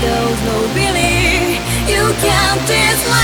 There's no really. You can't dismiss